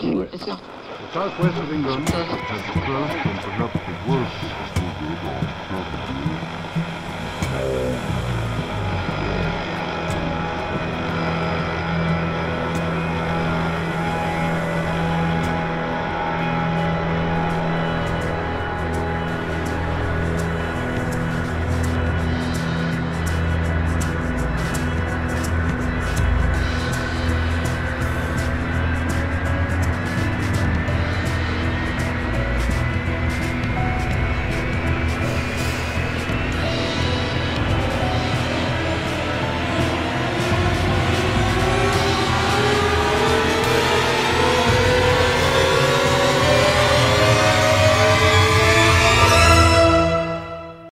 It's not. The southwest of England has the and perhaps